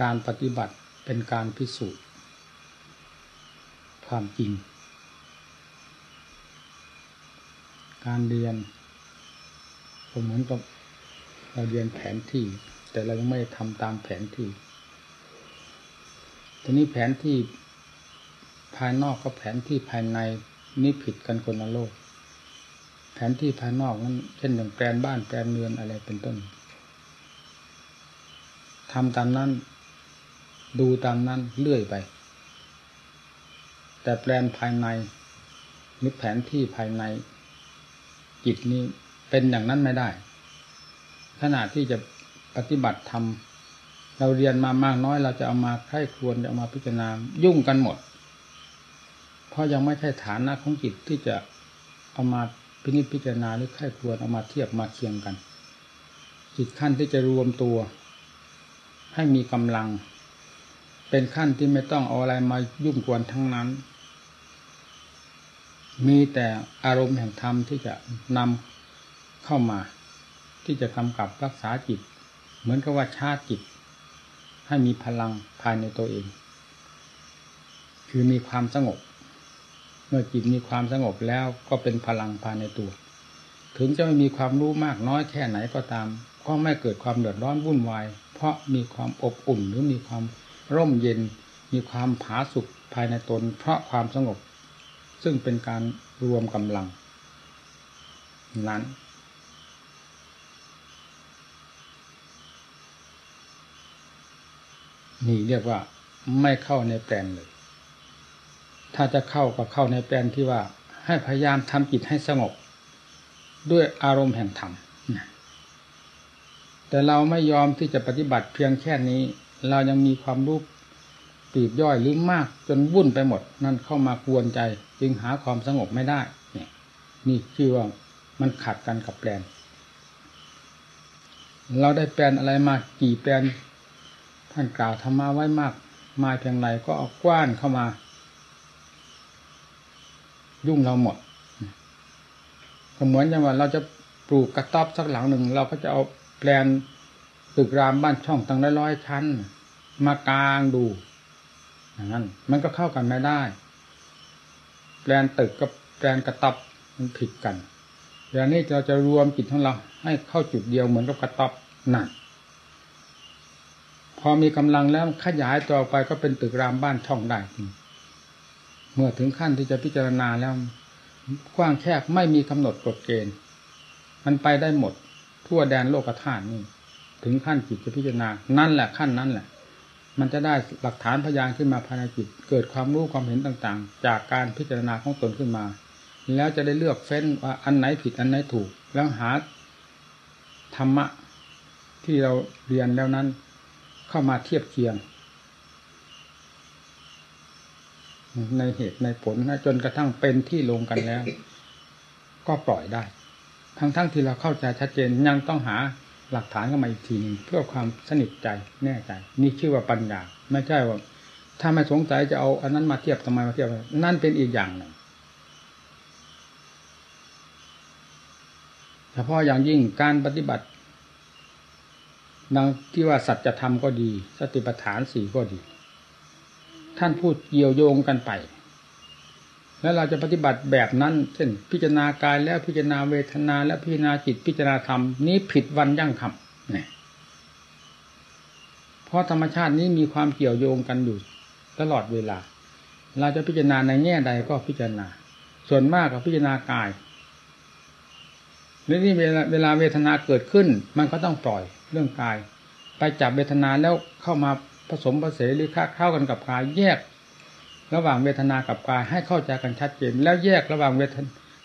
การปฏิบัติเป็นการพิสูจน์ ความจริง การเรียนก็เหมือนกับเราเรียนแผนที่ แต่เรายังไม่ทำตามแผนที่ทีนี้แผนที่ภายนอกกับแผนที่ภายในนี่ผิดกันคนละโลก แผนที่ภายนอกนั้นเช่นอย่างแปลนบ้านแปลนเรือนอะไรเป็นต้นทำตามนั้น ดูตามนั้นเลื่อยไป แต่แปลนภายในหรือแผนที่ภายใน จิตนี้เป็นอย่างนั้นไม่ได้ขณะที่จะปฏิบัติธรรมเราเรียนมามากน้อยเราจะเอามาใคร่ครวญจะเอามาพิจารณายุ่งกันหมด เพราะยังไม่ใช่ฐานะของจิตที่จะเอามาพินิจพิจารณาหรือใคร่ครวญเอามาเทียบมาเคียงกัน จิตขั้นที่จะรวมตัว ให้มีกำลัง เป็นขั้นที่ไม่ต้องเอาอะไรมายุ่งกวนทั้งนั้น มีแต่อารมณ์แห่งธรรมที่จะนำเข้ามา ที่จะกำกับรักษาจิต เหมือนกับว่าชาติจิต ให้มีพลังภายในตัวเอง คือมีความสงบ เมื่อจิตมีความสงบแล้วก็เป็นพลังภายในตัว ถึงจะไม่มีความรู้มากน้อยแค่ไหนก็ตาม ก็ไม่เกิดความเดือดร้อนวุ่นวาย เพราะมีความอบอุ่นหรือมีความ ร่มเย็นมีความผาสุกภายในตนเพราะความสงบ ซึ่งเป็นการรวมกำลัง นั้น นี่เรียกว่าไม่เข้าในแปลนเลย ถ้าจะเข้าก็เข้าในแปลนที่ว่าให้พยายามทำจิตให้สงบ ด้วยอารมณ์แห่งธรรมแต่เราไม่ยอมที่จะปฏิบัติเพียงแค่นี้ เรายังมีความรู้ปีกย่อยหรือมากจนวุ่นไปหมด นั่นเข้ามากวนใจ จึงหาความสงบไม่ได้ เนี่ยนี่คือว่ามันขัดกันกับแปลน เราได้แปลนอะไรมากี่แปลนท่านกล่าวธรรมะไว้มาก มาเพียงไรก็เอากว้านเข้ามา ยุ่งเราหมดก็เหมือนอย่างว่าเราจะปลูกกระต๊อบสักหลังหนึ่ง เราก็จะเอาแปลนตึกรามบ้านช่องตั้งร้อยชั้น มากลางดูอย่างนั้น มันก็เข้ากันไม่ได้แปลนตึกกับแปลนกระต๊อบมันผิดกันอย่างนี้เราจะรวมจิตของเรา ให้เข้าจุดเดียวเหมือนกับกระต๊อบนั่นพอมีกำลังแล้วขยายต่อไปก็เป็นตึกรามบ้านช่องได้เมื่อถึงขั้นที่จะพิจารณาแล้ว กว้างแคบไม่มีกำหนดกฎเกณฑ์ มันไปได้หมด ทั่วแดนโลกธาตุนี่ ถึงขั้นจิตจะพิจารณา นั่นแหละขั้นนั้นแหละ มันจะได้หลักฐานพยานขึ้นมาภายในจิต เกิดความรู้ความเห็นต่างๆ จากการพิจารณาของตนขึ้นมา แล้วจะได้เลือกเฟ้นว่าอันไหนผิดอันไหนถูก แล้วหาธรรมะที่เราเรียนแล้วนั้น เข้ามาเทียบเคียง ในเหตุในผลนะจนกระทั่งเป็นที่ลงกันแล้ว ก็ปล่อยได้ ทั้งๆทที่เราเข้าใจชัดเจนยังต้องหา หลักฐานเข้ามาอีกทีหนึ่งเพื่อความสนิทใจแน่ใจ นี่ชื่อว่าปัญญา ไม่ใช่ว่า ถ้าไม่สงสัยจะเอาอันนั้นมาเทียบทำไมมาเทียบนั่นเป็นอีกอย่างหนึ่งเฉพาะอย่างยิ่งการปฏิบัติดังที่ว่าสัจธรรมก็ดี สติปัฏฐานสี่ก็ดี ท่านพูดเกี่ยวโยงกันไป แล้วเราจะปฏิบัติแบบนั้น เช่น พิจารณากายแล้วพิจารณาเวทนา แล้วพิจารณาจิตพิจารณาธรรมนี้ผิดวันยั่งคำเนี่ยเพราะธรรมชาตินี้มีความเกี่ยวโยงกันอยู่ตลอดเวลา เราจะพิจารณาในแง่ใดก็พิจารณา ส่วนมากก็พิจารณากายนี่เวลาเวลาเวทนาเกิดขึ้น มันก็ต้องปล่อยเรื่องกาย ไปจับเวทนาแล้วเข้ามาผสมผสมหรือค้าเข้ากันกับกายแยก ระหว่างเวทนากับกายให้เข้าใจกันชัดเจน แล้วแยกระหว่างเว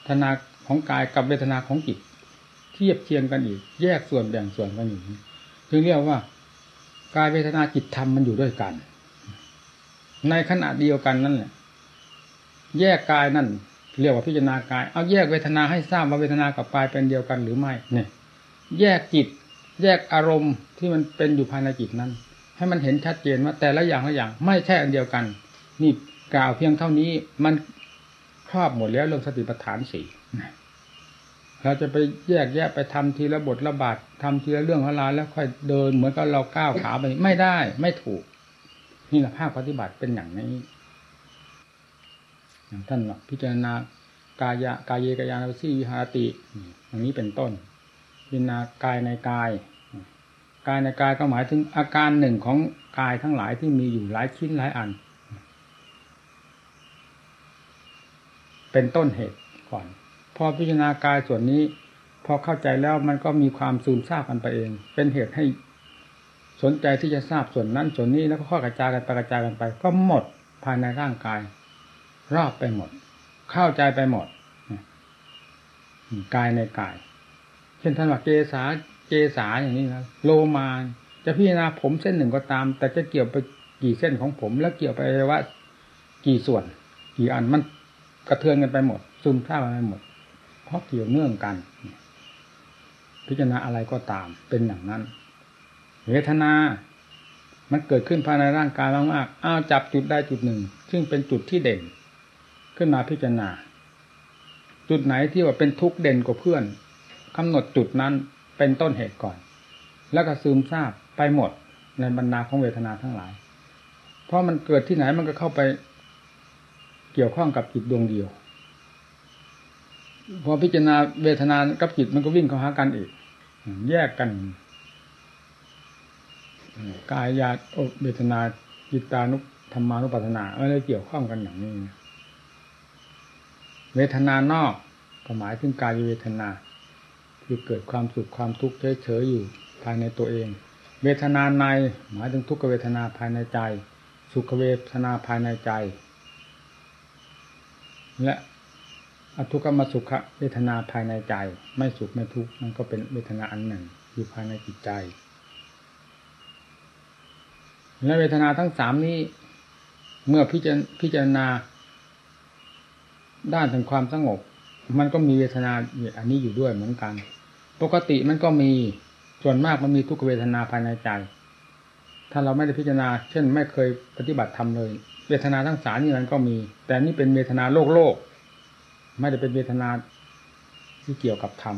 ทนาของกายกับเวทนาของจิตเทียบเทียงกันอีก แยกส่วนแบ่งส่วนกันอยู่ถึงเรียกว่ากายเวทนาจิตธรรมมันอยู่ด้วยกัน ในขณะเดียวกันนั่นแหละแยกกายนั่นเรียกว่าพิจารณากาย เอาแยกเวทนาให้ทราบว่าเวทนากับกายเป็นเดียวกันหรือไม่เนี่ย แยกจิต แยกอารมณ์ที่มันเป็นอยู่ภายในจิตนั้น ให้มันเห็นชัดเจนว่าแต่ละอย่างละอย่าง ไม่ใช่อันเดียวกัน นี่ กล่าวเพียงเท่านี้มันครอบหมดแล้วเรื่องสติปัฏฐานสี่เราจะไปแยกแยะไปทำทีละบทละบาททำทีละเรื่องละราแล้วค่อยเดิน เหมือนกับเราก้าวขาไปไม่ได้ ไม่ถูก นี่แหละภาคปฏิบัติเป็นอย่างนี้อย่างท่านพิจารณากายะกายเยกายานุสีวิหารติอย่างนี้เป็นต้นพิจารณากายในกาย กายในกายก็หมายถึงอาการหนึ่งของกายทั้งหลายที่มีอยู่หลายชิ้นหลายอัน เป็นต้นเหตุก่อน พอพิจารณากายส่วนนี้ พอเข้าใจแล้วมันก็มีความซูมทราบกันไปเอง เป็นเหตุให้สนใจที่จะทราบส่วนนั้นส่วนนี้แล้วก็ข้อกระจายกันไปกระจายกันไป ก็หมดภายในร่างกาย รอบไปหมด เข้าใจไปหมดกายในกาย เช่นท่านว่าเกษาเกษาอย่างนี้นะโลมาจะพิจารณาผมเส้นหนึ่งก็ตาม แต่จะเกี่ยวไปกี่เส้นของผม แล้วเกี่ยวไปว่า กี่ส่วน กี่อันมัน กระเทือนกันไปหมด ซึมซาบกันไปหมด เพราะเกี่ยวเนื่องกัน พิจารณาอะไรก็ตามเป็นอย่างนั้นเวทนา มันเกิดขึ้นภายในร่างกายมากๆอ้าวจับจุดได้จุดหนึ่ง ซึ่งเป็นจุดที่เด่น ขึ้นมาพิจารณา จุดไหนที่ว่าเป็นทุกข์เด่นกว่าเพื่อนกำหนดจุดนั้นเป็นต้นเหตุก่อน แล้วก็ซึมซาบไปหมดในบรรดาของเวทนาทั้งหลาย เพราะมันเกิดที่ไหนมันก็เข้าไป เกี่ยวข้องกับจิตดวงเดียว พอพิจารณาเวทนากับจิตมันก็วิ่งเข้าหากันอีก แยกกันกายญาติเวทนาจิตานุธรรมานุปัฏฐนาอะไรเกี่ยวข้องกันอย่างนี้ เวทนานอกก็หมายถึงกายเวทนาคือเกิดความสุขความทุกข์เฉยๆอยู่ภายในตัวเอง เวทนาในหมายถึงทุกขเวทนาภายในใจ สุขเวทนาภายในใจ และอทุกขมสุขเวทนาภายในใจ ไม่สุขไม่ทุกข์มันก็เป็นเวทนาอันหนึ่ง อยู่ภายในจิตใจ และเวทนาทั้งสามนี้ เมื่อพิจารพิจารณา ด้านถึงความสงบ มันก็มีเวทนาอันนี้อยู่ด้วยเหมือนกัน ปกติมันก็มีส่วนมากมันมีทุกขเวทนาภายในใจ ถ้าเราไม่ได้พิจารณา เช่น ไม่เคยปฏิบัติทำเลย เวทนาทั้งสามนี่มันก็มี แต่นี่เป็นเวทนาโลกโลก ไม่ได้เป็นเวทนาที่เกี่ยวกับธรรม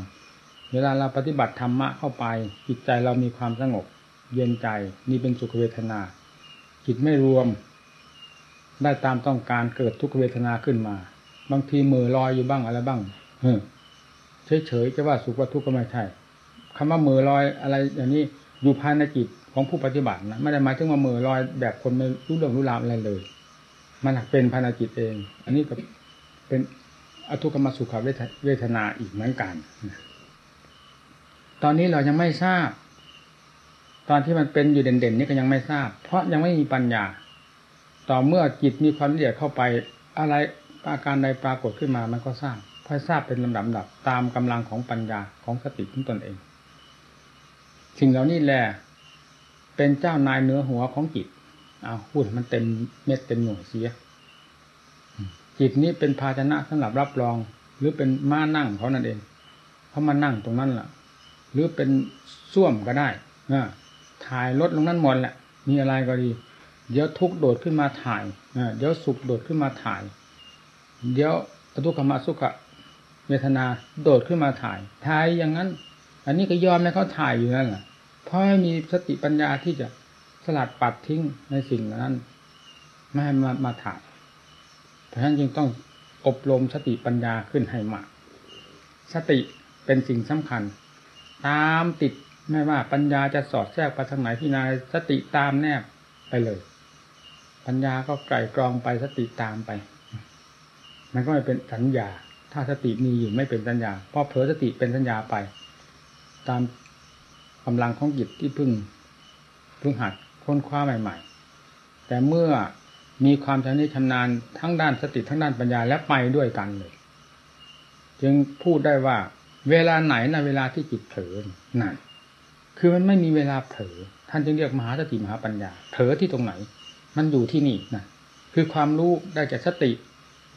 เวลาเราปฏิบัติธรรมะเข้าไป จิตใจเรามีความสงบ เย็นใจนี่เป็นสุขเวทนา จิตไม่รวม ได้ตามต้องการเกิดทุกเวทนาขึ้นมา บางทีมือลอยอยู่บ้างอะไรบ้างเฉยๆจะว่าสุขว่าทุกข์ก็ไม่ใช่คำว่ามือลอยอะไรอย่างนี้อยู่ภายในจิตของผู้ปฏิบัตินะไม่ได้หมายถึงว่ามือลอยแบบคนไม่รู้เรื่องรู้ราวอะไรเลย มันเป็นภายในจิตเอง อันนี้ก็เป็นอทุกขมสุขเวทนาอีกเหมือนกันตอนนี้เรายังไม่ทราบ ตอนที่มันเป็นอยู่เด่นๆนี่ก็ยังไม่ทราบ เพราะยังไม่มีปัญญา ต่อเมื่อจิตมีความละเอียดเข้าไป อะไรอาการใดปรากฏขึ้นมามันก็ทราบค่อยทราบเป็นลำดับๆตามกำลังของปัญญาของสติของตนเอง สิ่งเหล่านี้แหละเป็นเจ้านายเนื้อหัวของจิต เอาพูดมันเต็มเม็ดเต็มหน่วยเสียจิตนี้เป็นภาชนะสำหรับรับรอง หรือเป็นม้านั่งเขานั่นเองเขามานั่งตรงนั้นล่ะ หรือเป็นส้วมก็ได้นะถ่ายรถลงนั้นหมดแหละ มีอะไรก็ดี เดี๋ยวทุกโดดขึ้นมาถ่ายเดี๋ยวสุขโดดขึ้นมาถ่าย เดี๋ยวทุกขมาสุขเวทนาโดดขึ้นมาถ่าย ถ่ายอย่างนั้น อันนี้ก็ยอมให้เขาถ่ายอยู่นั่นแหละเพราะมีสติปัญญาที่จะ สลัดปัดทิ้งในสิ่งนั้นไม่ให้มามาถายเพราะฉะนั้นจึงต้องอบรมสติปัญญาขึ้นให้มากสติเป็นสิ่งสำคัญ ตามติดไม่ว่าปัญญาจะสอดแทรกไปทางไหนที่นายสติตามแนบไปเลย ปัญญาก็ไกลกรองไปสติตามไป มันก็ไม่เป็นสัญญา ถ้าสติมีอยู่ไม่เป็นสัญญาเพราะเผลอสติเป็นสัญญาไป ตามกำลังของจิตที่พึ่งพึ่งหัด ค้นคว้าใหม่ ๆ แต่เมื่อมีความชำนิชำนาญทั้งด้านสติทั้งด้านปัญญาและไปด้วยกันเลย จึงพูดได้ว่า เวลาไหนนะเวลาที่จิตเผลอนั่นคือมันไม่มีเวลาเผลอท่านจึงเรียกมหาสติมหาปัญญาเผลอที่ตรงไหน มันอยู่ที่นี่นะคือความรู้ได้จากสติ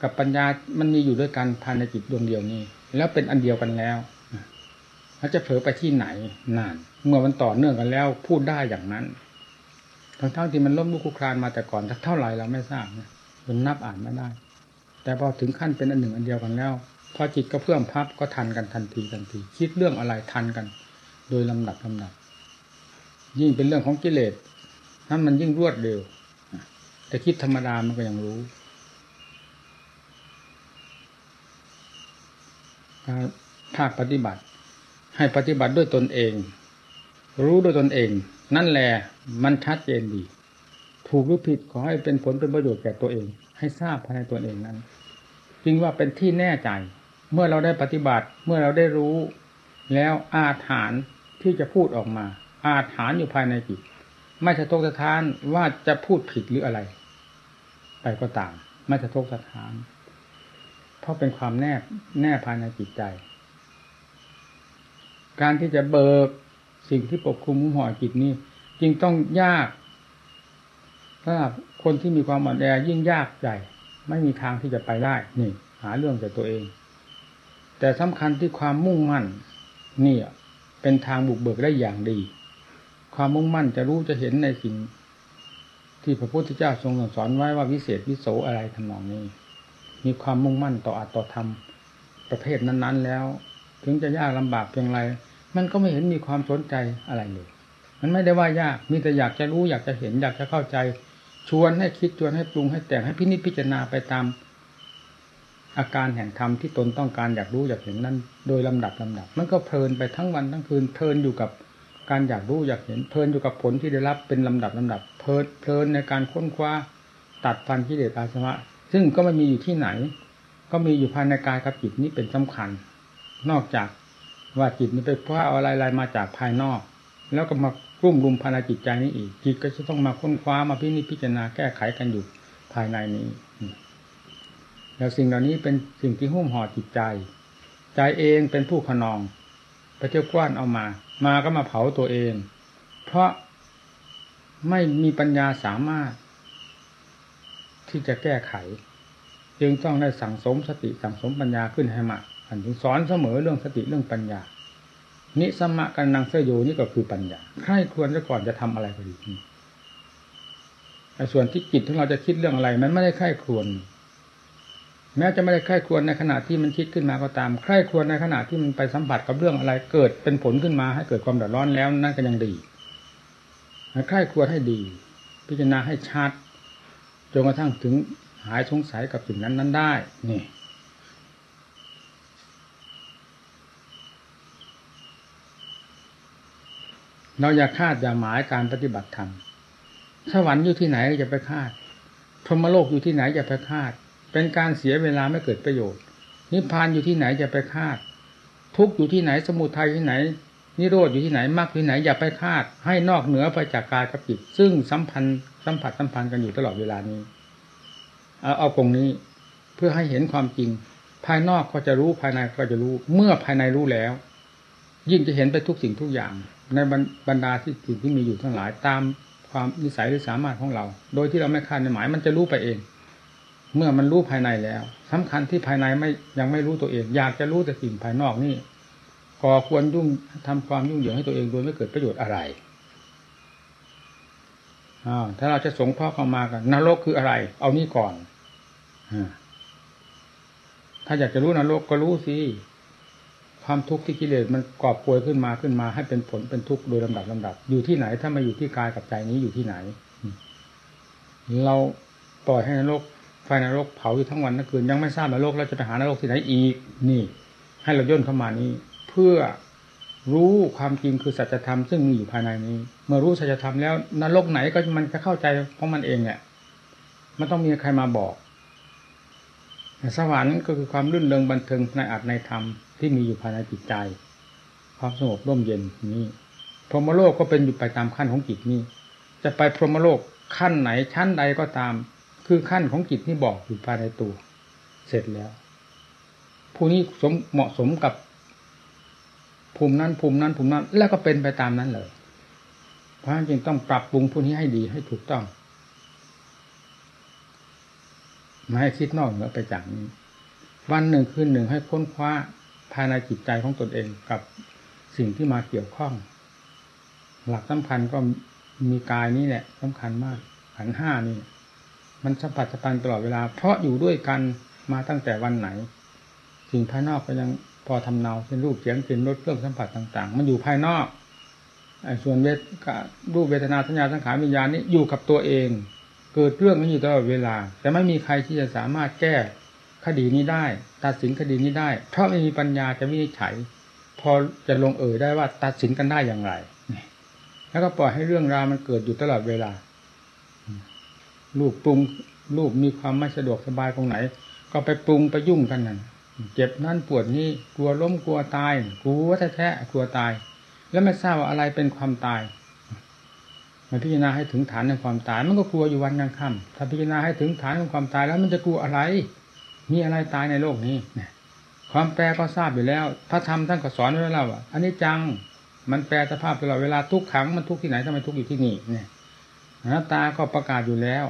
กับปัญญามันมีอยู่ด้วยกันภายในจิตดวงเดียวนี้ แล้วเป็นอันเดียวกันแล้วเขาจะเผลอไปที่ไหนนาน เมื่อมันต่อเนื่องกันแล้ว พูดได้อย่างนั้น ทั้งๆทที่มันล้มลุกคลุกคลานมาแต่ก่อนเท่าไหร่เราไม่ทราบนะมันนับอ่านไม่ได้ แต่พอถึงขั้นเป็นอันหนึ่งอันเดียวกันแล้วพอจิตก็เพื่อมพับก็ทันกันทันทีทันที คิดเรื่องอะไรทันกัน โดยลำดับลำดับ ยิ่งเป็นเรื่องของกิเลสนั้นมันยิ่งรวดเร็วแต่คิดธรรมดามันก็ยังรู้ภาคปฏิบัติ ให้ปฏิบัติด้วยตนเอง รู้ด้วยตนเอง นั่นแหละมันชัดเจนดี ถูกหรือผิดขอให้เป็นผลเป็นประโยชน์แก่ตัวเอง ให้ทราบภายในตัวเองนั้นจึงว่าเป็นที่แน่ใจ เมื่อเราได้ปฏิบัติ เมื่อเราได้รู้ แล้วอาถานที่จะพูดออกมา อาถานอยู่ภายในจิตไม่สะทกสะท้านว่าจะพูดผิดหรืออะไร ไปก็ตามไม่สะทกสะท้าน เพราะเป็นความแน่แน่ภายในจิตใจ การที่จะเบิก สิ่งที่ปกคลุมหุ้มห่อจิตนี้ จึงต้องยากถ้าคนที่มีความอ่อนแอยิ่งยากใจไม่มีทางที่จะไปได้นี่ หาเรื่องแต่ตัวเอง แต่สำคัญที่ความมุ่งมั่นนี่เป็นทางบุกเบิกได้อย่างดี ความมุ่งมั่นจะรู้จะเห็นในสิ่งที่พระพุทธเจ้าทรงสอนไว้ว่าวิเศษวิโสอะไรทำนองนี้ มีความมุ่งมั่นต่ออัตต่อธรรมประเภทนั้น ๆ แล้ว ถึงจะยากลำบากเพียงไร มันก็ไม่เห็นมีความสนใจอะไรเลย มันไม่ได้ว่ายากมีแต่อยากจะรู้อยากจะเห็นอยากจะเข้าใจ ชวนให้คิดชวนให้ปรุงให้แต่งให้พินิจพิจารณาไปตาม อาการแห่งธรรมที่ตนต้องการอยากรู้อยากเห็นนั้นโดยลำดับลำดับ มันก็เพลินไปทั้งวันทั้งคืนเพลินอยู่กับการอยากรู้อยากเห็นเพลินอยู่กับผลที่ได้รับเป็นลำดับลำดับ เพลินเพลินในการค้นคว้าตัดฟันกิเลสอาสวะซึ่งก็ไม่มีอยู่ที่ไหน ก็มีอยู่ภายในกายกับจิตนี้เป็นสำคัญ นอกจาก ว่าจิตนี้ไปคว้าอะไรอะไรมาจากภายนอก แล้วก็มากลุ่มรุมภายในจิตใจนี้อีก จิตก็จะต้องมาค้นคว้ามาพินิจพิจารณาแก้ไขกันอยู่ภายในนี้แล้วสิ่งเหล่านี้เป็นสิ่งที่หุ้มห่อจิตใจ ใจเองเป็นผู้ขนอง ไปเที่ยวกว้านเอามา มาก็มาเผาตัวเอง เพราะไม่มีปัญญาสามารถ ที่จะแก้ไข จึงต้องได้สั่งสมสติสั่งสมปัญญาขึ้นให้มาก อันถึงสอนเสมอเรื่องสติเรื่องปัญญา นิสมะกันนังเสยโยนี่ก็คือปัญญาใครควรจะก่อนจะทำอะไรก็ดีแต่ส่วนที่จิตของเราจะคิดเรื่องอะไร มันไม่ได้ใครควร แม้จะไม่ได้ใครควรในขณะที่มันคิดขึ้นมาก็ตามใครควรในขณะที่มันไปสัมผัสกับเรื่องอะไร เกิดเป็นผลขึ้นมาให้เกิดความเดือดร้อนแล้วนั่นก็ยังดีใครควรให้ดี พิจารณาให้ชัดจนกระทั่งถึงหายสงสัยกับสิ่งนั้นนั้นได้ นี่ เราอย่าคาดอย่าหมายการปฏิบัติธรรมสวรรค์อยู่ที่ไหนจะไปคาดพรหมโลกอยู่ที่ไหนจะไปคาด เป็นการเสียเวลาไม่เกิดประโยชน์ นิพพานอยู่ที่ไหนจะไปคาด ทุกอยู่ที่ไหนสมุทัยที่ไหน นิโรธอยู่ที่ไหนมรรคที่ไหนอย่าไปคาด ให้นอกเหนือไปจากกายกับจิตซึ่งสัมพันธ์สัมผัสสัมพันธ์กันอยู่ตลอดเวลานี้ เอาเอาตรงนี้เพื่อให้เห็นความจริง ภายนอกก็จะรู้ภายในก็จะรู้ เมื่อภายในรู้แล้ว ยิ่งจะเห็นไปทุกสิ่งทุกอย่าง ในบรรดาที่สิ่งที่มีอยู่ทั้งหลายตามความนิสัยหรือสามารถของเรา โดยที่เราไม่คาดในหมายมันจะรู้ไปเอง เมื่อมันรู้ภายในแล้วสำคัญที่ภายในไม่ยังไม่รู้ตัวเอง อยากจะรู้แต่สิ่งภายนอกนี่ก่อควรยุ่งทำความยุ่งเหยิงให้ตัวเองโดยไม่เกิดประโยชน์อะไรอ้าวถ้าเราจะสงเคราะห์เข้ามากันนรกคืออะไร เอานี่ก่อนถ้าอยากจะรู้นรกก็รู้สิ ความทุกข์ที่กิเลสมันกอบกวยขึ้นมาขึ้นมาให้เป็นผลเป็นทุกข์โดยลำดับลำดับ อยู่ที่ไหนถ้ามาอยู่ที่กายกับใจนี้อยู่ที่ไหน เราปล่อยให้นรกไฟนรกเผาอยู่ทั้งวันทั้งคืนยังไม่ทราบนรกเราจะไปหานรกที่ไหนอีกนี่ ให้เราย่นเข้ามานี้ เพื่อรู้ความจริงคือสัจธรรมซึ่งมีอยู่ภายในนี้ เมื่อรู้สัจธรรมแล้วนรกไหนก็มันจะเข้าใจเพราะมันเองเนี่ยมันต้องมีใครมาบอกสวรรค์ก็คือความรื่นเริงบันเทิงในอัตในธรรม ที่มีอยู่ภายในจิตใจ ความสงบร่มเย็นนี้พรหมโลกก็เป็นอยู่ไปตามขั้นของจิตนี้ จะไปพรหมโลกขั้นไหนชั้นใดก็ตาม คือขั้นของจิตที่บอกอยู่ภายในตัว เสร็จแล้ว ผู้นี้สมเหมาะสมกับภูมินั้นภูมินั้นภูมินั้น แล้วก็เป็นไปตามนั้นเลย เพราะฉะนั้นจึงต้องปรับปรุงผู้นี้ให้ดีให้ถูกต้องไม่ให้คิดนอกเหนือไปจากนี้ วันหนึ่งคืนหนึ่งให้ค้นคว้า ภายในจิตใจของตนเองกับสิ่งที่มาเกี่ยวข้อง หลักสำคัญก็มีกายนี้แหละสำคัญมากขันห้านี่ มันสัมผัสสัมพันธ์ตลอดเวลา เพราะอยู่ด้วยกันมาตั้งแต่วันไหน สิ่งภายนอกก็ยังพอทำเนาเป็นรูปเสียงกลิ่นรสเครื่องสัมผัสต่าง ๆ มันอยู่ภายนอกส่วนเวทรูปเวทนาสัญญาสังขารวิญญาณนี้อยู่กับตัวเอง เกิดเรื่องนี้อยู่ตลอดเวลา แต่ไม่มีใครที่จะสามารถแก้ คดีนี้ได้ ตัดสินคดีนี้ได้เพราะไม่มีปัญญาจะวินิจฉัย พอจะลงเอ่ยได้ว่าตัดสินกันได้อย่างไร แล้วก็ปล่อยให้เรื่องราวมันเกิดอยู่ตลอดเวลา รูปปรุงรูปมีความไม่สะดวกสบายตรงไหน ก็ไปปรุงไปยุ่งกันนั่นเจ็บนั่นปวดนี่กลัวล้มกลัวตายกลัวแท้ๆกลัวตาย แล้วไม่ทราบว่าอะไรเป็นความตายมาพิจารณาให้ถึงฐานในความตาย มันก็กลัวอยู่วันยังค่ำถ้าพิจารณาให้ถึงฐานของความตายแล้วมันจะกลัวอะไร มีอะไรตายในโลกนี้ความแปรก็ทราบอยู่แล้ว พระธรรมท่านก็สอนไว้แล้วว่าอันนี้จังมันแปรสภาพตลอดเวลาทุกขังมันทุกที่ไหนทำไมทุกอยู่ที่นี่เนี่ยหน้าตาก็ประกาศอยู่แล้ว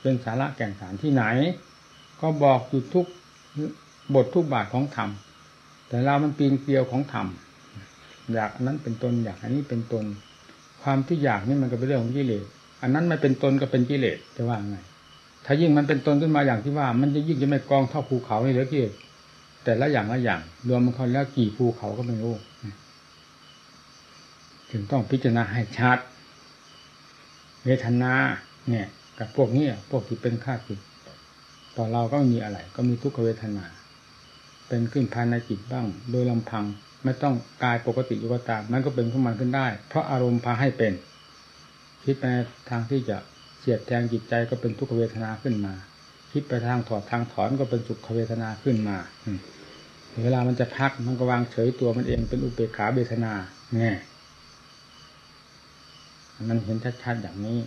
เป็นสาระแก่นสารที่ไหน ก็บอกอยู่ทุกบททุกบาทของธรรมแต่เรามันปีนเกลียวของธรรมอยากอันนั้นเป็นตนอยากอันนี้เป็นตน ความที่อยากนี่มันก็เป็นเรื่องของกิเลสอันนั้นไม่เป็นตนก็เป็นกิเลสจะว่าไง ถ้ายิ่งมันเป็นตนขึ้นมาอย่างที่ว่า มันจะยิ่งจะไม่กองเท่าภูเขาเลยเหลือกิเลสแต่ละอย่างละอย่าง รวมมันเขาแล้วกี่ภูเขาก็ไม่รู้ถึงต้องพิจารณาให้ชัดเวทนา เนี่ย กับพวกนี้พวกที่เป็นข้าศึกต่อเราก็ไม่มีอะไร ก็มีทุกขเวทนา เป็นขึ้นภายในจิตบ้าง โดยลำพังไม่ต้องกายปกติอยู่ก็ตามมันก็เป็นขึ้นมาขึ้นได้ เพราะอารมณ์พาให้เป็น คิดไปทางที่จะ เสียดแทงจิตใจก็เป็นทุกขเวทนาขึ้นมา คิดไปทางถอดทางถอนก็เป็นสุขเวทนาขึ้นมาเวลามันจะพักมันก็วางเฉยตัวมันเองเป็นอุเบกขาเวทนาเนี่ยมันเห็นชัดๆอย่างนี้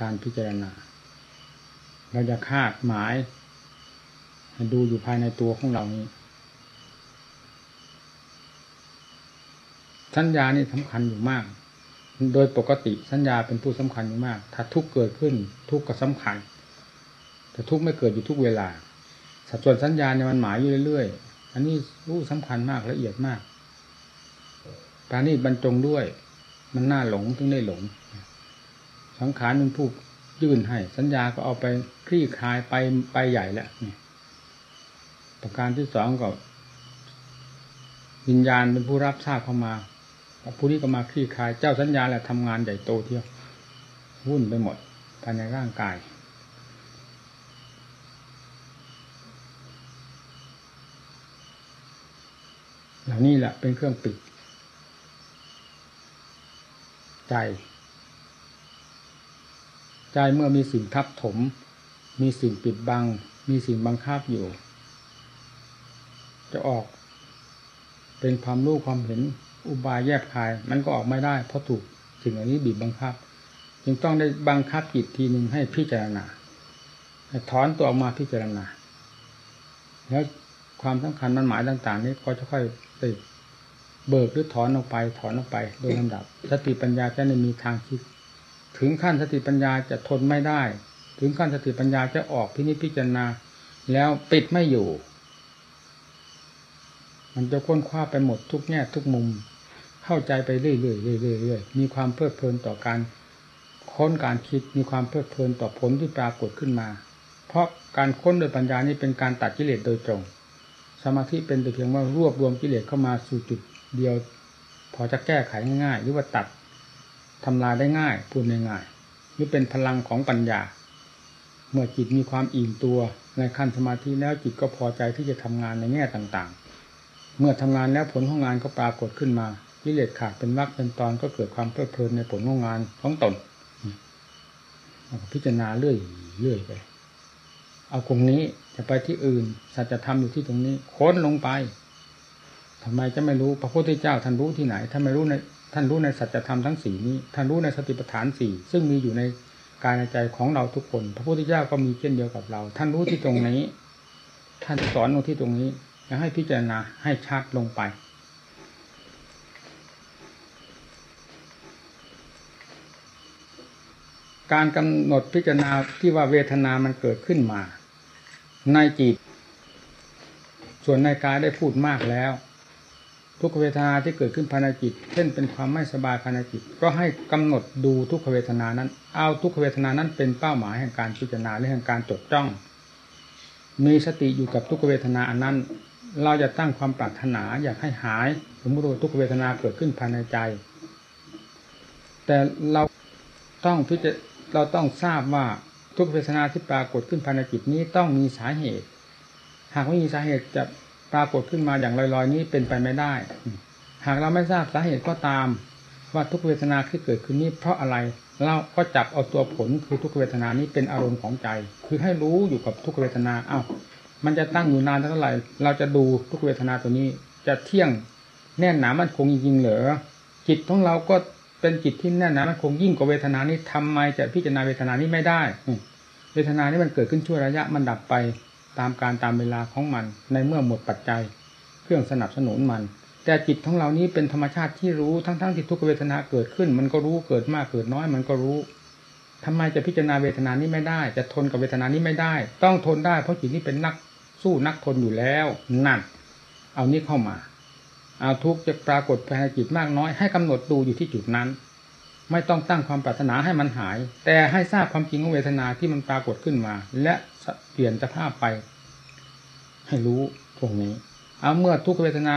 การพิจารณา เราจะคาดหมายดูอยู่ภายในตัวของเรานี้สัญญานี่สำคัญอยู่มาก โดยปกติสัญญาเป็นผู้สำคัญมาก ถ้าทุกเกิดขึ้นทุกก็สำคัญ แต่ทุกไม่เกิดอยู่ทุกเวลา สัดส่วนสัญญาเนี่ยมันหมายอยู่เรื่อยๆ อันนี้รู้สำคัญมากละเอียดมากปานี้บรรจงด้วย มันน่าหลงถึงได้หลง สังขารมันผู้ยื่นให้ สัญญาก็เอาไปคลี่คลายไปไปใหญ่แล้วนี่ประการที่สองก็วิญญาณเป็นผู้รับทราบเข้ามา ผู้นี้ก็มาคลี่คลายเจ้าสัญญาแหละทำงานใหญ่โตเที่ยววุ่นไปหมดภายในร่างกาย เหล่านี้แหละเป็นเครื่องปิด ใจ ใจเมื่อมีสิ่งทับถม มีสิ่งปิดบัง มีสิ่งบังคับอยู่ จะออก เป็นความรู้ความเห็น อุบายแยบคาย มันก็ออกไม่ได้ เพราะถูกสิ่งเหล่านี้บีบบังคับ จึงต้องได้บังคับจิตทีหนึ่งให้พิจารณาถอนตัวออกมาพิจารณาแล้วความสำคัญมันหมายต่าง ๆ นี้ก็จะค่อยติดเบิกหรือถอนออกไปถอนออกไปโดยลำดับ สติปัญญาจะไม่มีทางคิด ถึงขั้นสติปัญญาจะทนไม่ได้ ถึงขั้นสติปัญญาจะออกพินิจพิจารณา แล้วปิดไม่อยู่ มันจะค้นคว้าไปหมดทุกแง่ทุกมุม เข้าใจไปเรื่อยๆเรื่อยๆมีความเพลิดเพลินต่อการค้นการคิดมีความเพลิดเพลินต่อผลที่ปรากฏขึ้นมา เพราะการค้นโดยปัญญานี้เป็นการตัดกิเลสโดยตรง สมาธิเป็นแต่เพียงว่ารวบรวมกิเลสเข้ามาสู่จุดเดียว พอจะแก้ไขง่ายๆหรือว่าตัดทำลายได้ง่ายพูดง่ายๆหรือเป็นพลังของปัญญา เมื่อจิตมีความอิ่มตัวในขั้นสมาธิแล้วจิตก็พอใจที่จะทำงานในแง่ต่างๆ เมื่อทำงานแล้วผลของงานก็ปรากฏขึ้นมา กิเลสขาดเป็นวักเป็นตอนก็เกิดความเพลิดเพลินในผลของงานของตนพิจารณาเรื่อยเรื่อยไป เอาตรงนี้จะไปที่อื่นสัจธรรมอยู่ที่ตรงนี้ค้นลงไปทำไมจะไม่รู้พระพุทธเจ้าท่านรู้ที่ไหนท่านไม่รู้ในท่านรู้ในสัจธรรมทั้งสี่นี้ ท่านรู้ในสติปัฏฐานสี่ซึ่งมีอยู่ในกายในใจของเราทุกคน พระพุทธเจ้าก็มีเช่นเดียวกับเรา ท่านรู้ที่ตรงนี้ ท่านสอนลงที่ตรงนี้แลวให้พิจารณาให้ชัดลงไป การกำหนดพิจารณาที่ว่าเวทนามันเกิดขึ้นมา ในจิต ส่วนในกายได้พูดมากแล้ว ทุกเวทนาที่เกิดขึ้นภายในจิต เช่นเป็นความไม่สบายภายในจิต ก็ให้กำหนดดูทุกเวทนานั้น เอาทุกเวทนานั้นเป็นเป้าหมายแห่งการพิจารณาและแห่งการจดจ้อง มีสติอยู่กับทุกเวทนาอันนั้น เราจะตั้งความปรารถนาอยากให้หาย สมมติว่าทุกเวทนาเกิดขึ้นภายในใจ แต่เราต้องพิจาร เราต้องทราบว่าทุกเวทนาที่ปรากฏขึ้นภายในจิตนี้ต้องมีสาเหตุ หากไม่มีสาเหตุจะปรากฏขึ้นมาอย่างลอยๆ นี้เป็นไปไม่ได้ หากเราไม่ทราบสาเหตุก็ตาม ว่าทุกเวทนาที่เกิดขึ้นนี้เพราะอะไรเราก็จับเอาตัวผลคือทุกเวทนานี้เป็นอารมณ์ของใจ คือให้รู้อยู่กับทุกเวทนาเอ้ามันจะตั้งอยู่นานเท่าไหร่ เราจะดูทุกเวทนาตัวนี้จะเที่ยงแน่นหนามันคงจริงๆเหรอจิตของเราก็ เป็นจิตที่แน่นหนามันคงยิ่งกว่าเวทนานี้ทำไมจะพิจารณาเวทนานี้ไม่ได้เวทนานี้มันเกิดขึ้นชั่วระยะมันดับไปตามการตามเวลาของมัน ในเมื่อหมดปัจจัย เครื่องสนับสนุนมัน แต่จิตของเรานี้เป็นธรรมชาติที่รู้ทั้งๆทที่ทุกเวทนาเกิดขึ้น มันก็รู้เกิดมากเกิดน้อยมันก็รู้ทำไมจะพิจารณาเวทนานี้ไม่ได้ จะทนกับเวทนานี้ไม่ได้ ต้องทนได้เพราะจิตนี้เป็นนักสู้นักทนอยู่แล้วนั่นเอานี้เข้ามา เอาทุกจะปรากฏภายในจิตมากน้อยให้กำหนดดูอยู่ที่จุดนั้น ไม่ต้องตั้งความปรารถนาให้มันหาย แต่ให้ทราบความจริงของเวทนาที่มันปรากฏขึ้นมา และเปลี่ยนสภาพไป ให้รู้ตรงนี้ เอาเมื่อทุกเวทนา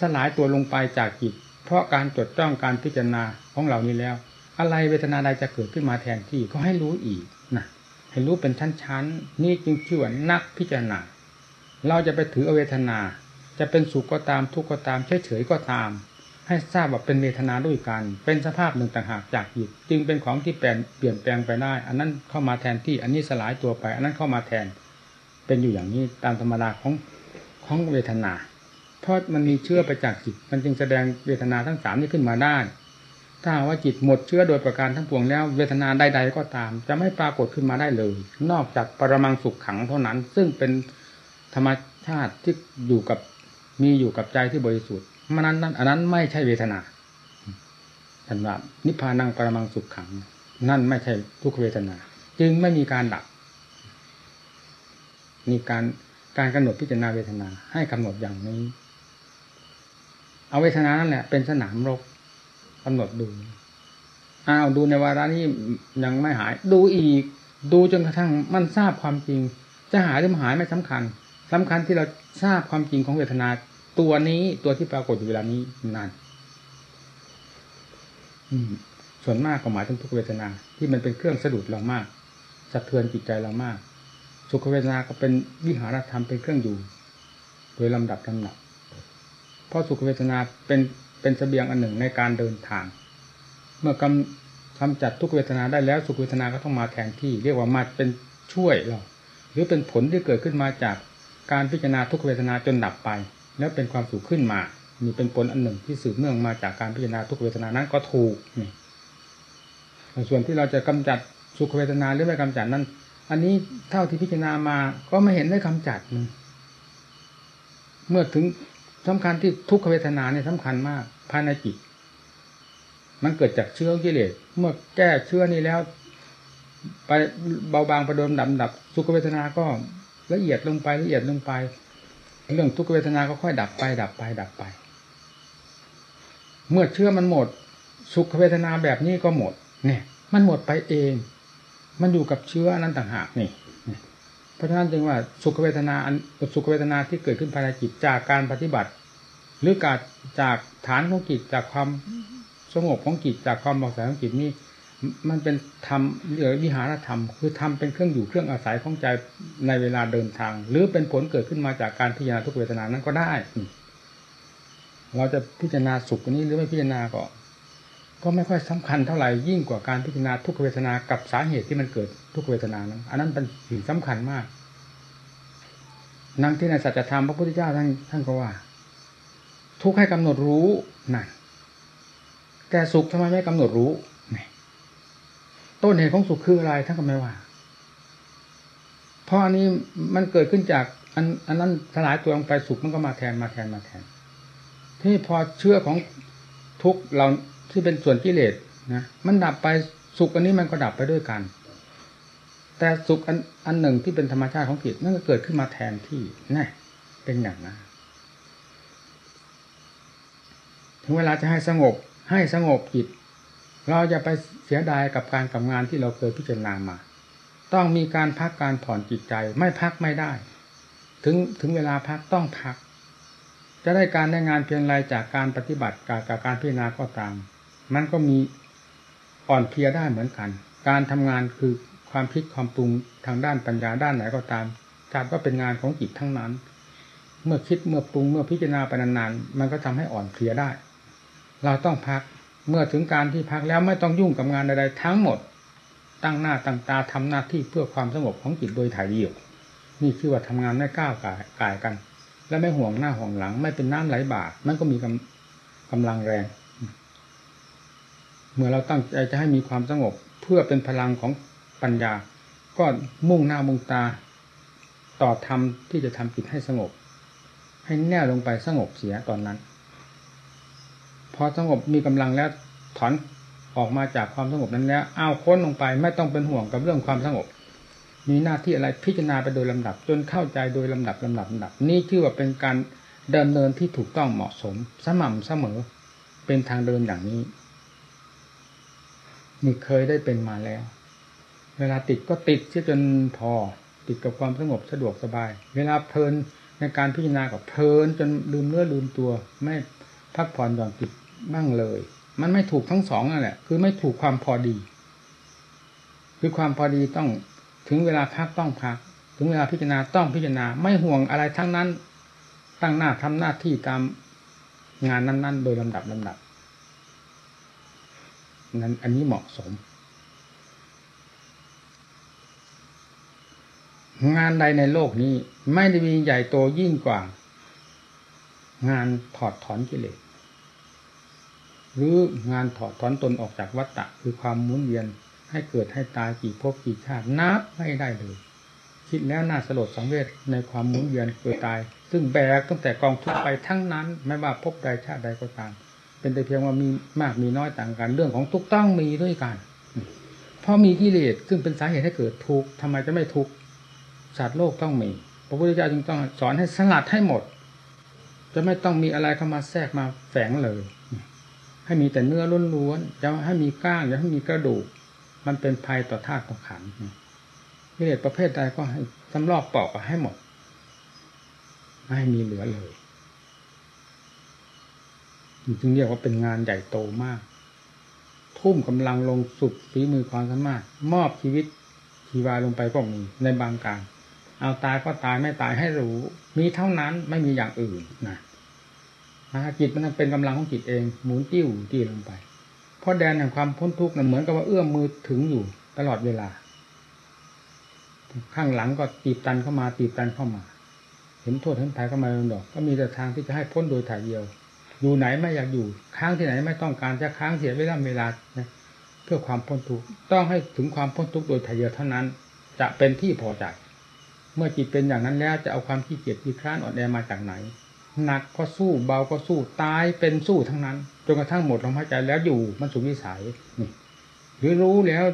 สลายตัวลงไปจากจิต เพราะการจดจ้องการพิจารณาของเรานี้แล้ว อะไรเวทนาใดจะเกิดขึ้นมาแทนที่ก็ให้รู้อีกนะให้รู้เป็นชั้นๆนี่จึงชื่อว่านักพิจารณา เราจะไปถือเวทนา จะเป็นสุขก็ตามทุกข์ก็ตามเฉยๆก็ตาม ให้ทราบว่าเป็นเวทนาด้วยกัน เป็นสภาพหนึ่งต่างหากจากจิตจึงเป็นของที่เปลี่ยนเปลี่ยนแปลงไปได้ อันนั้นเข้ามาแทนที่อันนี้สลายตัวไป อันนั้นเข้ามาแทน เป็นอยู่อย่างนี้ตามธรรมดาของของเวทนา เพราะมันมีเชื้อไปจากจิต มันจึงแสดงเวทนาทั้งสามนี้ขึ้นมาได้ถ้าว่าจิตหมดเชื้อโดยประการทั้งปวงแล้ว เวทนาใดๆก็ตาม จะไม่ปรากฏขึ้นมาได้เลย นอกจากปรมังสุขขังเท่านั้น ซึ่งเป็นธรรมชาติที่อยู่กับ มีอยู่กับใจที่บริสุทธิ์มันนั้นอันนั้นไม่ใช่เวทนาท่านว่านิพพานังปรมังสุขขัง นั่นไม่ใช่ทุกเวทนา จึงไม่มีการดับมีการการกำหนดพิจารณาเวทนาให้กำหนดอย่างนี้ เอาเวทนานั่นแหละเป็นสนามรบกำหนดดูอ้าวดูในวาระนี้ยังไม่หาย ดูอีก ดูจนกระทั่งมันทราบความจริง จะหายหรือไม่หายไม่สำคัญสำคัญที่เราทราบความจริงของเวทนา ตัวนี้ตัวที่ปรากฏอยู่เวลานี้นานส่วนมากก็หมายถึงทุกเวทนา ที่มันเป็นเครื่องสะดุดเรามากสะเทือนจิตใจเรามาก สุขเวทนาก็เป็นวิหารธรรมเป็นเครื่องอยู่ โดยลำดับลำดับเพราะสุขเวทนาเป็นเป็นเสบียงอันหนึ่งในการเดินทาง เมื่อกำกำจัดทุกเวทนาได้แล้วสุขเวทนาก็ต้องมาแทนที่ เรียกว่ามาเป็นช่วยเราหรือเป็นผลที่เกิดขึ้นมาจากการพิจารณาทุกเวทนาจนดับไป แล้วเป็นความสุขขึ้นมานี่เป็นผลอันหนึ่งที่สืบเนื่องมาจากการพิจารณาทุกเวทนานั้นก็ถูกนี่ส่วนที่เราจะกำจัดสุขเวทนาหรือไม่กำจัดนั้น อันนี้เท่าที่พิจารณามา ก็ไม่เห็นได้กำจัดเมื่อถึงสำคัญที่ทุกขเวทนาเนี่ยสำคัญมากภายในจิต มันเกิดจากเชื้อกิเลสเมื่อแก้เชื้อนี้แล้ว ไปเบาบางประดมดับดับสุขเวทนาก็ละเอียดลงไปละเอียดลงไป เรื่องทุกขเวทนาก็ค่อยดับไป ดับไป ดับไป เมื่อเชื้อมันหมด สุขเวทนาแบบนี้ก็หมด เนี่ย มันหมดไปเอง มันอยู่กับเชื้อนั้นต่างหากนี่เพราะฉะนั้นจึงว่าสุขเวทนาสุขเวทนาที่เกิดขึ้นภายในจิตจากการปฏิบัติ หรือการจากฐานของจิตจากความสงบของจิตจากความเบาใสของจิตนี้ มันเป็นธรรมหรือวิหารธรรม คือธรรมเป็นเครื่องอยู่เครื่องอาศัยของใจในเวลาเดินทาง หรือเป็นผลเกิดขึ้นมาจากการพิจารณาทุกเวทนานั้นก็ได้ เราจะพิจารณาสุขนี้หรือไม่พิจารณาก็ ก็ไม่ค่อยสำคัญเท่าไหร่ยิ่งกว่าการพิจารณาทุกเวทนากับสาเหตุที่มันเกิดทุกเวทนานั้น อันนั้นเป็นสิ่งสำคัญมากนั่งที่ในสัจธรรมพระพุทธเจ้าท่านท่านก็ว่า ทุกให้กำหนดรู้นั่นแต่สุขทำไมไม่กำหนดรู้ ต้นเหตุของสุขคืออะไรท่านก็ไม่ว่า เพราะอันนี้มันเกิดขึ้นจากอันอันนั้นสลายตัวลงไปสุขมันก็มาแทนมาแทนมาแทน ที่พอเชื่อของทุกเราที่เป็นส่วนกิเลสนะมันดับไปสุขอันนี้มันก็ดับไปด้วยกัน แต่สุขอันอันหนึ่งที่เป็นธรรมชาติของจิตนั่นก็เกิดขึ้นมาแทนที่นี่เป็นอย่างนั้นถึงเวลาจะให้สงบให้สงบจิต เราจะไป เสียดายกับการกับงานที่เราเคยพิจารณามา ต้องมีการพักการผ่อนจิตใจไม่พักไม่ได้ ถึงถึงเวลาพักต้องพัก จะได้การได้งานเพียงไรจากการปฏิบัติกับกับการพิจารณาก็ตาม มันก็มีอ่อนเพลียได้เหมือนกัน การทำงานคือความคิดความปรุงทางด้านปัญญาด้านไหนก็ตามจัดว่าเป็นงานของจิตทั้งนั้น เมื่อคิดเมื่อปรุงเมื่อพิจารณาไปนานๆมันก็ทำให้อ่อนเพลียได้ เราต้องพัก เมื่อถึงการที่พักแล้วไม่ต้องยุ่งกับงานใดๆทั้งหมด ตั้งหน้าตั้งตาทำหน้าที่เพื่อความสงบของจิตโดยถ่ายเดียวนี่คือว่าทำงานไม่ก้าวกายกายกัน และไม่ห่วงหน้าห่วงหลัง ไม่เป็นน้ำไหลบ่ามันก็มีกำกำลังแรง เมื่อเราตั้งใจจะให้มีความสงบเพื่อเป็นพลังของปัญญา ก็มุ่งหน้ามุ่งตาต่อธรรมที่จะทำจิตให้สงบ ให้แน่ลงไปสงบเสียตอนนั้น อสงบมีกำลังแล้วถอนออกมาจากความสงบนั้นแล้วอ้าวค้นลงไปไม่ต้องเป็นห่วงกับเรื่องความสงบ มีหน้าที่อะไรพิจารณาไปโดยลำดับ จนเข้าใจโดยลำดับลำดับลำดับ นี่ชื่อว่าเป็นการดำเนินที่ถูกต้องเหมาะสม สม่ำเสมอเป็นทางเดินอย่างนี้นี่เคยได้เป็นมาแล้ว เวลาติดก็ติดเสียจนพอ ติดกับความสงบสะดวกสบาย เวลาเพลินในการพิจารณากับเพลินจนลืมเนื้อลืมตัว ไม่พักผ่อนหย่อนจิต บ้างเลย มันไม่ถูกทั้งสองนั่นแหละ คือไม่ถูกความพอดี คือความพอดีต้องถึงเวลาพักต้องพัก ถึงเวลาพิจารณาต้องพิจารณา ไม่ห่วงอะไรทั้งนั้น ตั้งหน้าทำหน้าที่ตามงานนั้น ๆ โดยลำดับลำดับนั้นอันนี้เหมาะสม งานใดในโลกนี้ ไม่ได้มีใหญ่โตยิ่งกว่า งานถอดถอนกิเลส หรืองานถอดถอนตนออกจากวัฏฏะคือความหมุนเวียนให้เกิดให้ตายกี่ภพกี่ชาตินับไม่ได้เลย คิดแล้วน่าสลดสังเวชในความหมุนเวียนเกิดตาย ซึ่งแบกตั้งแต่กองทุกไปทั้งนั้น ไม่ว่าภพใดชาติใดก็ตาม เป็นแต่เพียงว่ามีมากมีน้อยต่างกันเรื่องของทุกต้องมีด้วยกันเพราะมีกิเลสซึ่งเป็นสาเหตุให้เกิดทุกข์ทำไมจะไม่ทุกข์สัตว์โลกต้องมีพระพุทธเจ้าจึงต้องสอนให้สลัดให้หมด จะไม่ต้องมีอะไรเข้ามาแทรกมาแฝงเลย ให้มีแต่เนื้อล้วนๆจะให้มีก้างอย่าให้มีกระดูก มันเป็นภัยต่อธาตุต่อขันกิเลสประเภทใดก็ให้สำลอกปอกให้หมด ไม่ให้มีเหลือเลยจึงเรียกว่าเป็นงานใหญ่โตมาก ทุ่มกำลังลงสุดฝีมือความสามารถ มอบชีวิตชีวาลงไปก็มีในบางการ เอาตายก็ตายไม่ตายให้รู้ มีเท่านั้นไม่มีอย่างอื่นนะ จิตมันเป็นกำลังของจิตเอง หมุนติ้วติ้วลงไป เพราะแดนแห่งความพ้นทุกข์นั้นเหมือนกับว่าเอื้อมมือถึงอยู่ตลอดเวลา ข้างหลังก็ตีบตันเข้ามาตีบตันเข้ามา เห็นโทษเห็นภัยเข้ามาดอก ก็มีแต่ทางที่จะให้พ้นโดยถ่ายเดียว อยู่ไหนไม่อยากอยู่ ค้างที่ไหนไม่ต้องการจะค้างเสียเวลาเวลาเพื่อความพ้นทุกข์ต้องให้ถึงความพ้นทุกข์โดยถ่ายเดียวเท่านั้น จะเป็นที่พอใจเมื่อจิตเป็นอย่างนั้นแล้วจะเอาความขี้เกียจขี้คร้านอ่อนแอมาจากไหน หนักก็สู้เบาก็สู้ตายเป็นสู้ทั้งนั้นจนกระทั่งหมดลมหายใจแล้วอยู่มันสุวิสัยนี่หรือรู้แล้ว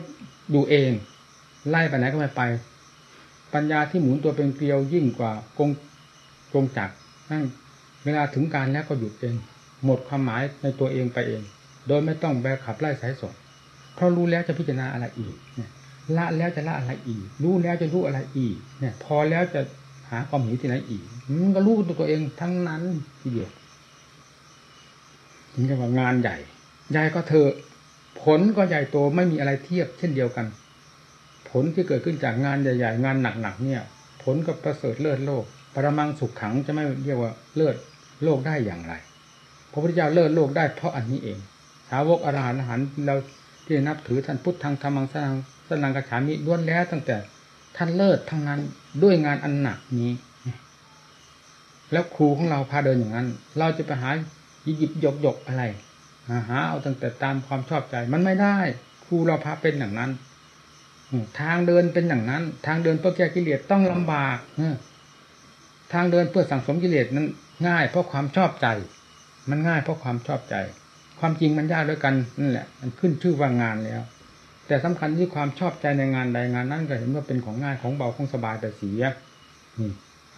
อยู่เอง ไล่ไปไหนก็ไม่ไป ปัญญาที่หมุนตัวเป็นเกลียวยิ่งกว่ากงกงจักนั่นเวลาถึงการแล้วก็หยุดเอง หมดความหมายในตัวเองไปเอง โดยไม่ต้องแบกขับไล่สายสดเพราะรู้แล้วจะพิจารณาอะไรอีกละแล้วจะละอะไรอีก รู้แล้วจะรู้อะไรอีก เนี่ย พอแล้วจะาความหิวที่ไหนอีกมันก็รู้ตัวเองทั้งนั้นทีเดียวถึงจะว่างานใหญ่ใหญ่ก็เถอะผลก็ใหญ่โตไม่มีอะไรเทียบเช่นเดียวกัน ผลที่เกิดขึ้นจากงานใหญ่ๆงานหนักๆเนี่ย ผลก็ประเสริฐเลิศโลก ปรมังสุขขังจะไม่เรียกว่าเลิศโลกได้อย่างไรพระพุทธเจ้าเลิศโลกได้เพราะอันนี้เอง สาวกอรหันต์หันเราที่นับถือท่านพุทธทางธรรมังสังสนังกระฉามิล้วนแล้วตั้งแต่ท่านเลิศทั้งนั้น ด้วยงานอันหนักนี้ แล้วครูของเราพาเดินอย่างนั้น เราจะไปหาหยิบยกยกอะไรหาเอาตั้งแต่ตามความชอบใจมันไม่ได้ ครูเราพาเป็นอย่างนั้นทางเดินเป็นอย่างนั้น ทางเดินเพื่อแก้กิเลสต้องลำบากทางเดินเพื่อสั่งสมกิเลสนั้น ง่ายเพราะความชอบใจ มันง่ายเพราะความชอบใจ ความจริงมันยากด้วยกันนั่นแหละ มันขึ้นชื่อว่างานแล้ว แต่สำคัญที่ความชอบใจในงานใดงานนั้นก็เห็นว่าเป็นของง่ายของเบาของสบายแต่เสีย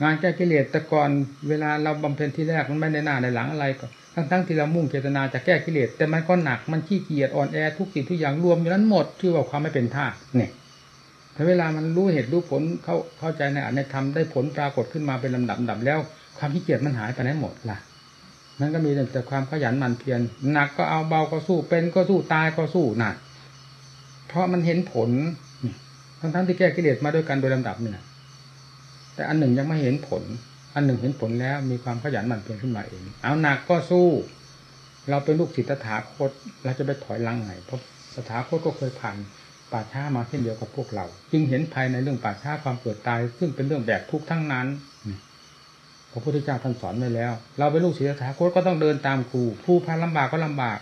งานแก้กิเลสแต่ก่อนเวลาเราบำเพ็ญที่แรกมันไม่ในหน้าในหลังอะไรก็ทั้งๆที่เรามุ่งเจตนาจะแก้กิเลสแต่มันก็หนักมันขี้เกียจอ่อนแอทุกสิ่งทุกอย่างรวมอยู่นั้นหมดชื่ว่าความไม่เป็นท่าเนี่ยแต่เวลามันรู้เหตุรู้ผลเข้าเข้าใจในอันในธรรมได้ผลปรากฏขึ้นมาเป็นลำดับดับแล้ว ความขี้เกียจมันหายไปไหนหมดล่ะมันก็มีแต่ความขยันหมั่นเพียรหนักก็เอาเบาก็สู้เป็นก็สู้ตายก็สู้หนัก เพราะมันเห็นผลทั้งทั้งที่แก้กิเลสมาด้วยกันโดยลำดับเนี่ยแต่อันหนึ่งยังไม่เห็นผล อันหนึ่งเห็นผลแล้วมีความขยันหมั่นเพียรขึ้นมาเอง เอาหนักก็สู้ เราเป็นลูกศิษย์ตถาคตเราจะไปถอยลังไงเพราะสถาคตก็เคยผ่านป่าช้ามาเช่นเดียวกับพวกเรา จึงเห็นภายในเรื่องป่าช้าความเกิดตาย ซึ่งเป็นเรื่องแบกทุกข์ทั้งนั้นพระพุทธเจ้าท่านสอนไว้แล้ว เราเป็นลูกศิษย์ตถาคตก็ต้องเดินตามครูครูพาลำบากก็ลำบาก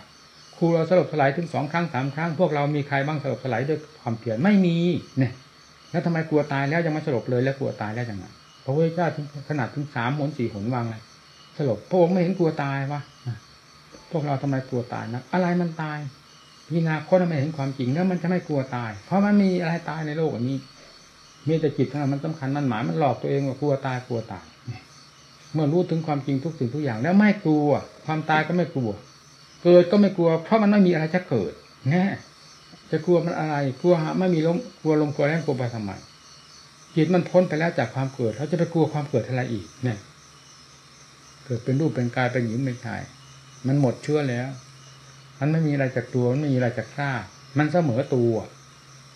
ครูเราสลบสลายถึงสองครั้งสามครั้ง พวกเรามีใครบ้างสลบสลายด้วยความเพียรไม่มีเนี่ย แล้วทำไมกลัวตายแล้วยังไม่สลบเลยแล้วกลัวตายแล้วยังไงพระพุทธเจ้าถึงขนาดถึงสามหนสี่หนวางเลยสลบพระองค์ไม่เห็นกลัวตายวะพวกเราทำไมกลัวตายนะอะไรมันตายพินาคนไม่เห็นความจริงแล้วมันจะไม่กลัวตาย เพราะมันมีอะไรตายในโลกอันนี้มีแต่จิตเท่านั้นมันสำคัญมันหมายมันหลอกตัวเองว่ากลัวตายกลัวตายเมื่อรู้ถึงความจริงทุกสิ่งทุกอย่างแล้วไม่กลัว ความตายก็ไม่กลัว เกิดก็ไม่กลัว เพราะมันไม่มีอะไรจะเกิดแน่จะกลัวมันอะไร กลัวหาไม่มีลมกลัวลมกลัวแรงกลัวไปทำไมจิตมันพ้นไปแล้วจากความเกิดเขาจะไปกลัวความเกิดอะไรอีกเนี่ยเกิดเป็นรูปเป็นกายเป็นหญิงเป็นชาย มันหมดเชื่อแล้ว มันไม่มีอะไรจากตัวมันไม่มีอะไรจากข้ามันเสมอตัว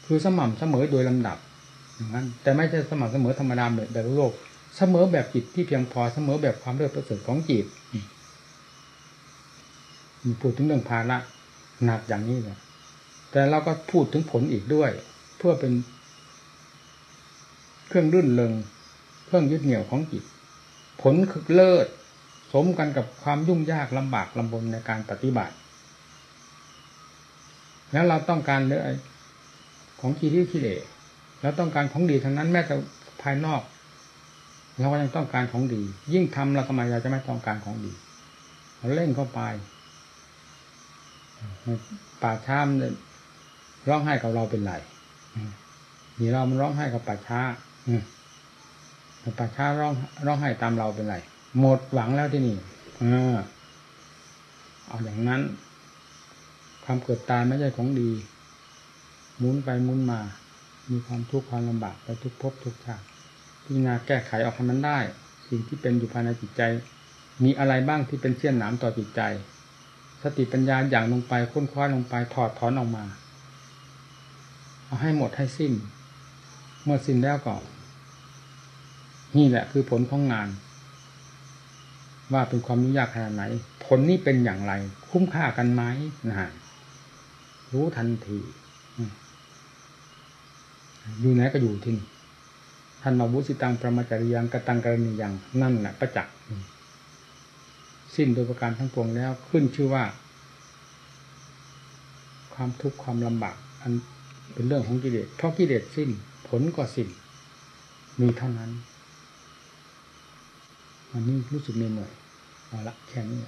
คือสม่ำเสมอโดยลำดับอย่างนั้น แต่ไม่ใช่สม่ำเสมอธรรมดาแบบโลก เสมอแบบจิตที่เพียงพอเสมอแบบความเลิศประเสริฐของจิต พูดถึงเรื่องภาระหนักอย่างนี้เลยแต่เราก็พูดถึงผลอีกด้วย เพื่อเป็นเครื่องรื่นเริงเครื่องยึดเหนี่ยวของจิต ผลคือเลิศสมกันกับความยุ่งยากลำบากลำบนในการปฏิบัติ แล้วเราต้องการเรื่อของกีที่กิเลสแล้วต้องการของดีทั้งนั้นแม้แต่ภายนอก เราก็ยังต้องการของดี ยิ่งทำเราทำไมเราจะไม่ต้องการของดีเราเล่นเข้าไป ป่าช้ามร้องไห้กับเราเป็นไรนี่เรามันร้องไห้กับป่าช้าป่าช้าร้องร้องไห้ตามเราเป็นไรหมดหวังแล้วที่นี่เออเอาอย่างนั้น ความเกิดตายไม่ใช่ของดีหมุนไปหมุนมา มีความทุกข์ความลำบากไปทุกภพทุกชาติพิจารณาแก้ไขออกให้มันได้ สิ่งที่เป็นอยู่ภายในจิตใจ มีอะไรบ้างที่เป็นเชี่ยนหนามต่อจิตใจ สติปัญญาอย่างลงไปค้นคว้าลงไปถอดถอนออกมา เอาให้หมดให้สิ้น เมื่อสิ้นแล้วก็นี่แหละคือผลของงาน ว่าเป็นความยุ่งยากขนาดไหน ผลนี้เป็นอย่างไร คุ้มค่ากันไหมนะรู้ทันทีอยู่ไหนก็อยู่ที่นี่ท่านมาบุสิตังประมาจาริยังกตังกรณียังนั่นแหละประจักษ สิ้นโดยประการทั้งปวงแล้วขึ้นชื่อว่า ความทุกข์ความลำบากอันเป็นเรื่องของกิเลสเพราะกิเลสสิ้น ผลก็สิ้น มีเท่านั้นอันนี้รู้สึกเหนื่อยเอาละแค่นี้